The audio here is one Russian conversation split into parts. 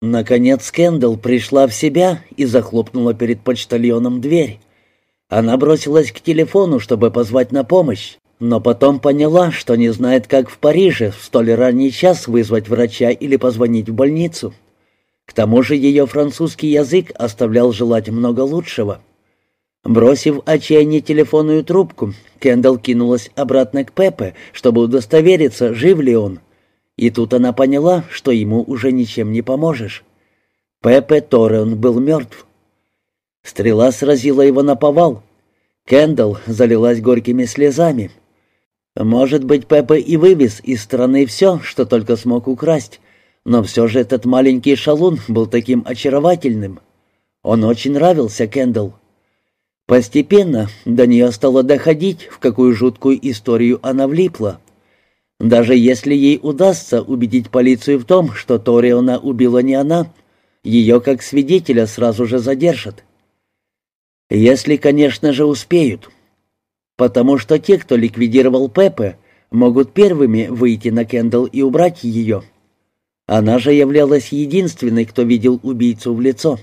Наконец Кендалл пришла в себя и захлопнула перед почтальоном дверь. Она бросилась к телефону, чтобы позвать на помощь, но потом поняла, что не знает, как в Париже в столь ранний час вызвать врача или позвонить в больницу. К тому же ее французский язык оставлял желать много лучшего. Бросив отчаяние телефонную трубку, Кендалл кинулась обратно к Пепе, чтобы удостовериться, жив ли он. И тут она поняла, что ему уже ничем не поможешь. Пепе Торреон был мертв. Стрела сразила его на повал. Кендалл залилась горькими слезами. Может быть, Пепе и вывез из страны все, что только смог украсть, но все же этот маленький шалун был таким очаровательным. Он очень нравился Кендалл. Постепенно до нее стало доходить, в какую жуткую историю она влипла. Даже если ей удастся убедить полицию в том, что Ториона убила не она, ее как свидетеля сразу же задержат. Если, конечно же, успеют. Потому что те, кто ликвидировал Пепе, могут первыми выйти на Кендалл и убрать ее. Она же являлась единственной, кто видел убийцу в лицо.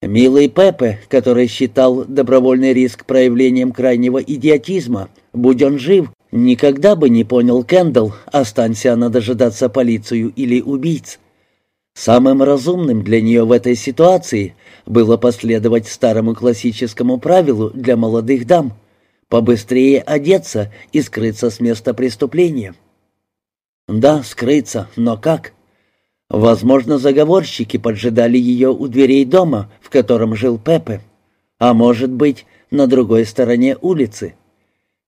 Милый Пепе, который считал добровольный риск проявлением крайнего идиотизма, будь он жив, Никогда бы не понял Кендалл, останься она дожидаться полицию или убийц. Самым разумным для нее в этой ситуации было последовать старому классическому правилу для молодых дам — побыстрее одеться и скрыться с места преступления. Да, скрыться, но как? Возможно, заговорщики поджидали ее у дверей дома, в котором жил Пепе, а может быть, на другой стороне улицы —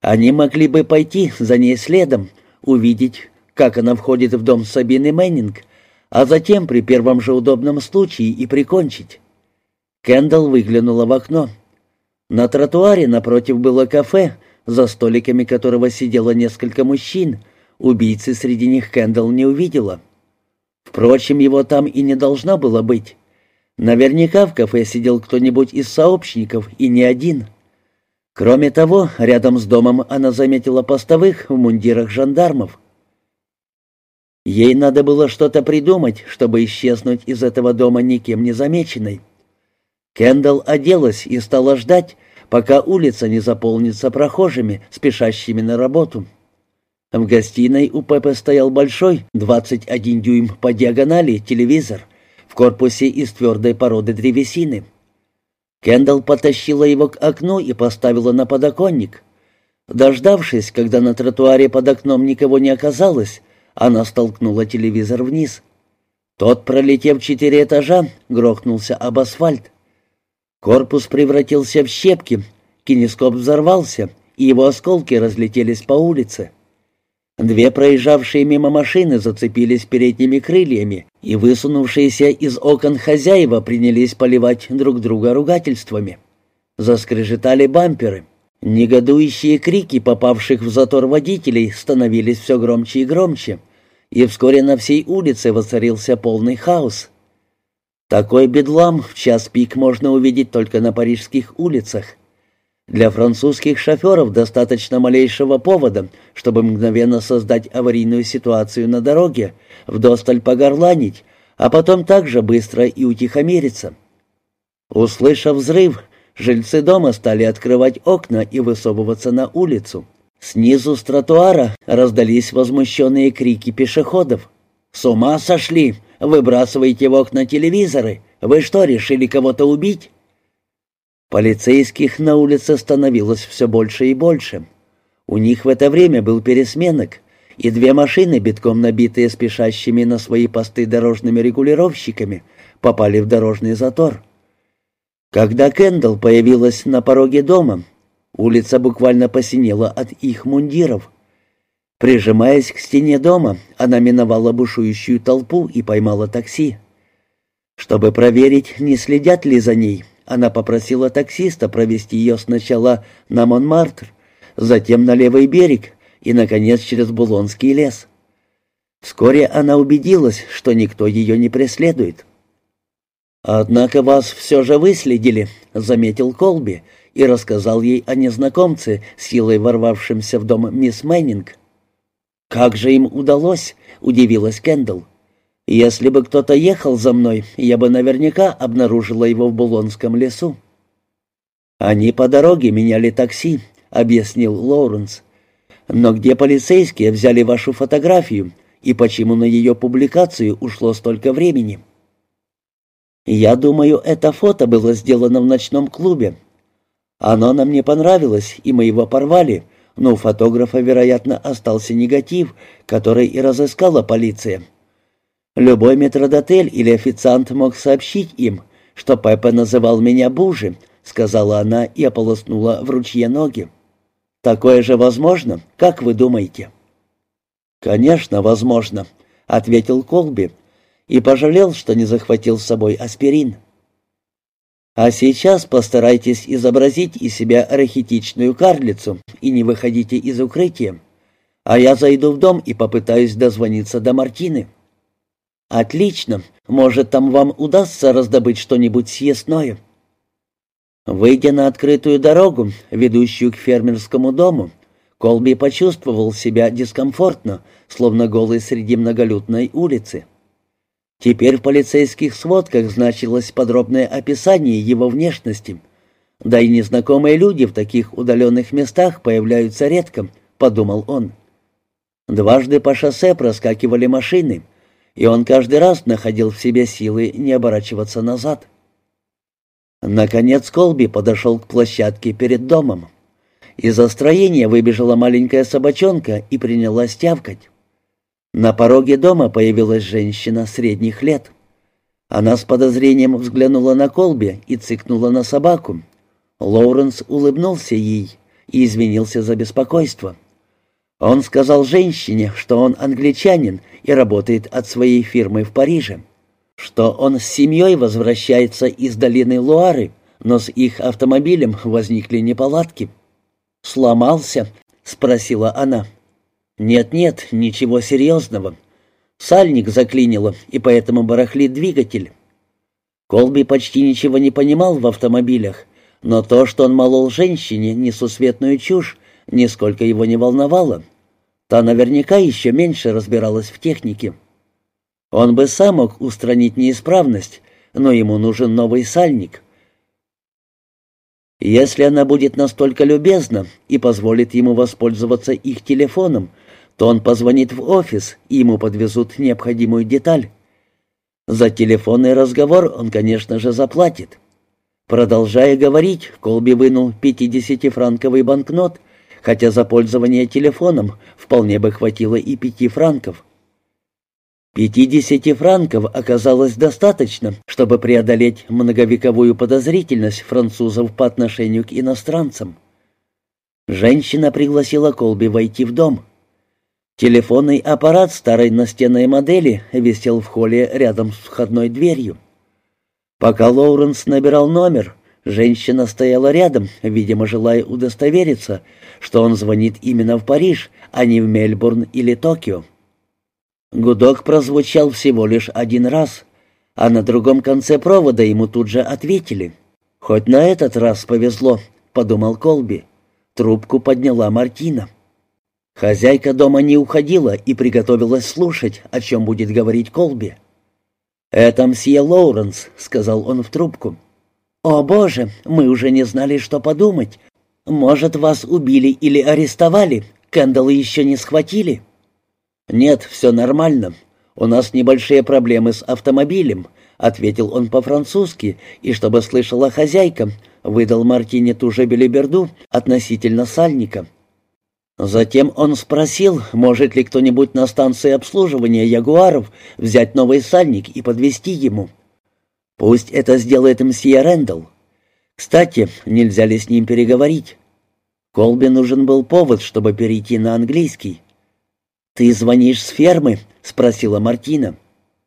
они могли бы пойти за ней следом, увидеть, как она входит в дом Сабины Мэннинг, а затем при первом же удобном случае и прикончить. Кендалл выглянула в окно. На тротуаре напротив было кафе, за столиками которого сидело несколько мужчин. Убийцы среди них Кендалл не увидела. Впрочем, его там и не должно было быть. Наверняка в кафе сидел кто-нибудь из сообщников, и не один — Кроме того, рядом с домом она заметила постовых в мундирах жандармов. Ей надо было что-то придумать, чтобы исчезнуть из этого дома никем не замеченной. Кендалл оделась и стала ждать, пока улица не заполнится прохожими, спешащими на работу. В гостиной у Пепе стоял большой, 21 дюйм по диагонали, телевизор в корпусе из твердой породы древесины — Кендалл потащила его к окну и поставила на подоконник. Дождавшись, когда на тротуаре под окном никого не оказалось, она столкнула телевизор вниз. Тот, пролетев четыре этажа, грохнулся об асфальт. Корпус превратился в щепки, кинескоп взорвался, и его осколки разлетелись по улице. Две проезжавшие мимо машины зацепились передними крыльями, и высунувшиеся из окон хозяева принялись поливать друг друга ругательствами. Заскрежетали бамперы. Негодующие крики попавших в затор водителей становились все громче и громче, и вскоре на всей улице воцарился полный хаос. Такой бедлам в час пик можно увидеть только на парижских улицах. Для французских шоферов достаточно малейшего повода, чтобы мгновенно создать аварийную ситуацию на дороге, вдосталь погорланить, а потом также быстро и утихомириться. Услышав взрыв, жильцы дома стали открывать окна и высовываться на улицу. Снизу с тротуара раздались возмущенные крики пешеходов. «С ума сошли! Выбрасывайте в окна телевизоры! Вы что, решили кого-то убить?» Полицейских на улице становилось все больше и больше. У них в это время был пересменок, и две машины, битком набитые спешащими на свои посты дорожными регулировщиками, попали в дорожный затор. Когда Кендалл появилась на пороге дома, улица буквально посинела от их мундиров. Прижимаясь к стене дома, она миновала бушующую толпу и поймала такси. Чтобы проверить, не следят ли за ней, она попросила таксиста провести ее сначала на Монмартр, затем на левый берег и, наконец, через Булонский лес. Вскоре она убедилась, что никто ее не преследует. «Однако вас все же выследили», — заметил Колби и рассказал ей о незнакомце, силой ворвавшемся в дом мисс Мэннинг. «Как же им удалось?» — удивилась Кэндалл. Если бы кто-то ехал за мной, я бы наверняка обнаружила его в Булонском лесу. «Они по дороге меняли такси», — объяснил Лоуренс. «Но где полицейские взяли вашу фотографию, и почему на ее публикацию ушло столько времени?» «Я думаю, это фото было сделано в ночном клубе. Оно нам не понравилось, и мы его порвали, но у фотографа, вероятно, остался негатив, который и разыскала полиция». Любой метродотель или официант мог сообщить им, что Пеппа называл меня Бужи, сказала она и ополоснула в ручье ноги. Такое же возможно, как вы думаете? Конечно, возможно, ответил Колби и пожалел, что не захватил с собой аспирин. А сейчас постарайтесь изобразить из себя архетичную карлицу и не выходите из укрытия. А я зайду в дом и попытаюсь дозвониться до Мартины. «Отлично. Может, там вам удастся раздобыть что-нибудь съестное?» Выйдя на открытую дорогу, ведущую к фермерскому дому, Колби почувствовал себя дискомфортно, словно голый среди многолюдной улицы. Теперь в полицейских сводках значилось подробное описание его внешности. Да и незнакомые люди в таких удаленных местах появляются редко, подумал он. Дважды по шоссе проскакивали машины — и он каждый раз находил в себе силы не оборачиваться назад. Наконец Колби подошел к площадке перед домом. Из-за строения выбежала маленькая собачонка и принялась тявкать. На пороге дома появилась женщина средних лет. Она с подозрением взглянула на Колби и цыкнула на собаку. Лоуренс улыбнулся ей и извинился за беспокойство. Он сказал женщине, что он англичанин и работает от своей фирмы в Париже, что он с семьей возвращается из долины Луары, но с их автомобилем возникли неполадки. «Сломался?» — спросила она. «Нет-нет, ничего серьезного. Сальник заклинило, и поэтому барахлит двигатель». Колби почти ничего не понимал в автомобилях, но то, что он молол женщине несусветную чушь, нисколько его не волновало. Та наверняка еще меньше разбиралась в технике. Он бы сам мог устранить неисправность, но ему нужен новый сальник. Если она будет настолько любезна и позволит ему воспользоваться их телефоном, то он позвонит в офис, и ему подвезут необходимую деталь. За телефонный разговор он, конечно же, заплатит. Продолжая говорить, Колби вынул 50-франковый банкнот хотя за пользование телефоном вполне бы хватило и пяти франков. Пятидесяти франков оказалось достаточно, чтобы преодолеть многовековую подозрительность французов по отношению к иностранцам. Женщина пригласила Колби войти в дом. Телефонный аппарат старой настенной модели висел в холле рядом с входной дверью. Пока Лоуренс набирал номер, Женщина стояла рядом, видимо, желая удостовериться, что он звонит именно в Париж, а не в Мельбурн или Токио. Гудок прозвучал всего лишь один раз, а на другом конце провода ему тут же ответили. «Хоть на этот раз повезло», — подумал Колби. Трубку подняла Мартина. Хозяйка дома не уходила и приготовилась слушать, о чем будет говорить Колби. «Это мсье Лоуренс», — сказал он в трубку. «О, Боже, мы уже не знали, что подумать. Может, вас убили или арестовали? Кэндаллы еще не схватили?» «Нет, все нормально. У нас небольшие проблемы с автомобилем», — ответил он по-французски, и, чтобы слышала хозяйка, выдал Мартине ту же белиберду относительно сальника. Затем он спросил, может ли кто-нибудь на станции обслуживания «Ягуаров» взять новый сальник и подвезти ему. Пусть это сделает мсье Рэндалл. Кстати, нельзя ли с ним переговорить? Колби нужен был повод, чтобы перейти на английский. «Ты звонишь с фермы?» — спросила Мартина.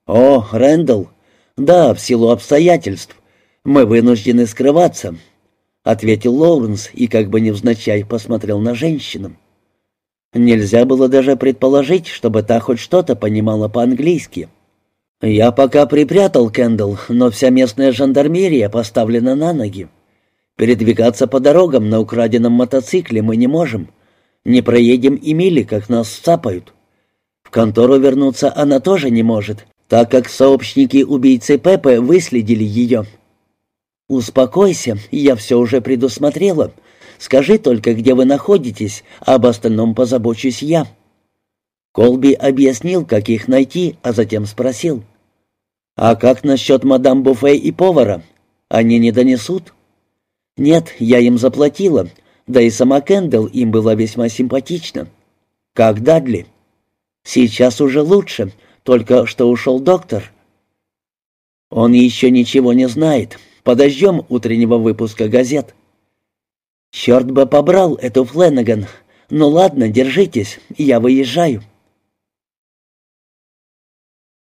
«О, Рэндалл. Да, в силу обстоятельств. Мы вынуждены скрываться», — ответил Лоуренс и как бы невзначай посмотрел на женщину. Нельзя было даже предположить, чтобы та хоть что-то понимала по-английски. «Я пока припрятал Кэндалл, но вся местная жандармерия поставлена на ноги. Передвигаться по дорогам на украденном мотоцикле мы не можем. Не проедем и мили, как нас сцапают. В контору вернуться она тоже не может, так как сообщники убийцы Пепе выследили ее. «Успокойся, я все уже предусмотрела. Скажи только, где вы находитесь, а об остальном позабочусь я». Колби объяснил, как их найти, а затем спросил. «А как насчет мадам Буфе и повара? Они не донесут?» «Нет, я им заплатила, да и сама Кэндалл им была весьма симпатична». «Как Дадли?» «Сейчас уже лучше, только что ушел доктор». «Он еще ничего не знает. Подождем утреннего выпуска газет». «Черт бы побрал эту Фленнеган. Ну ладно, держитесь, я выезжаю».